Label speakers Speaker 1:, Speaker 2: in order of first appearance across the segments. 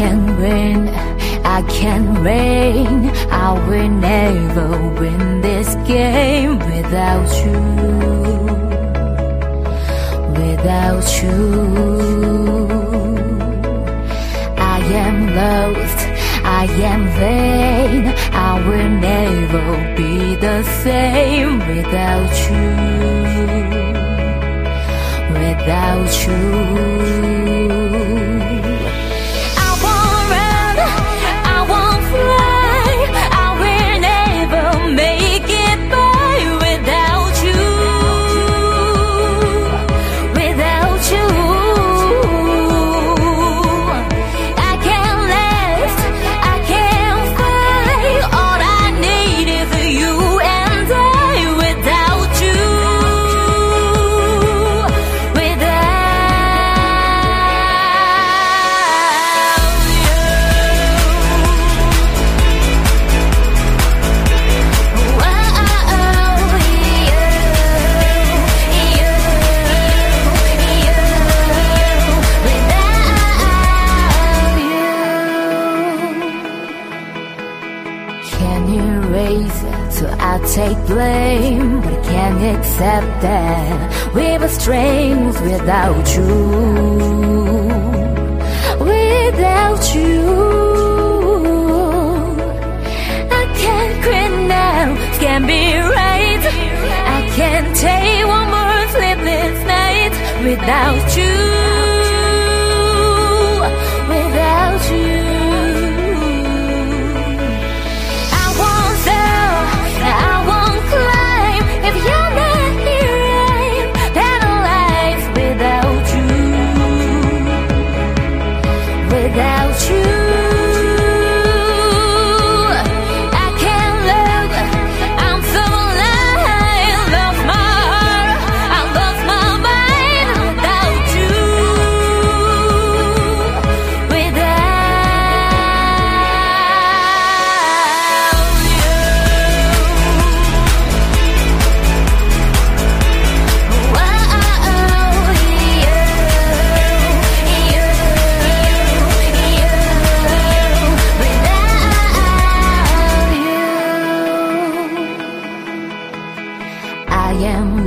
Speaker 1: can win, I can reign. I will never win this game without you. Without you, I am lost, I am vain. I will never be the same without you. Without you. So I take blame? But I can't accept that we were strangers without you. Without you, I can't quit now. Can't be right. I can't take one more sleepless night without you.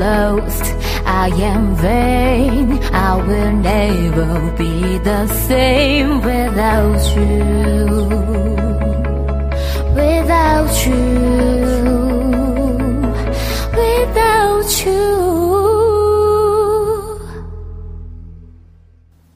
Speaker 1: lost. I am vain. I will never be the same without you. Without you. Without you.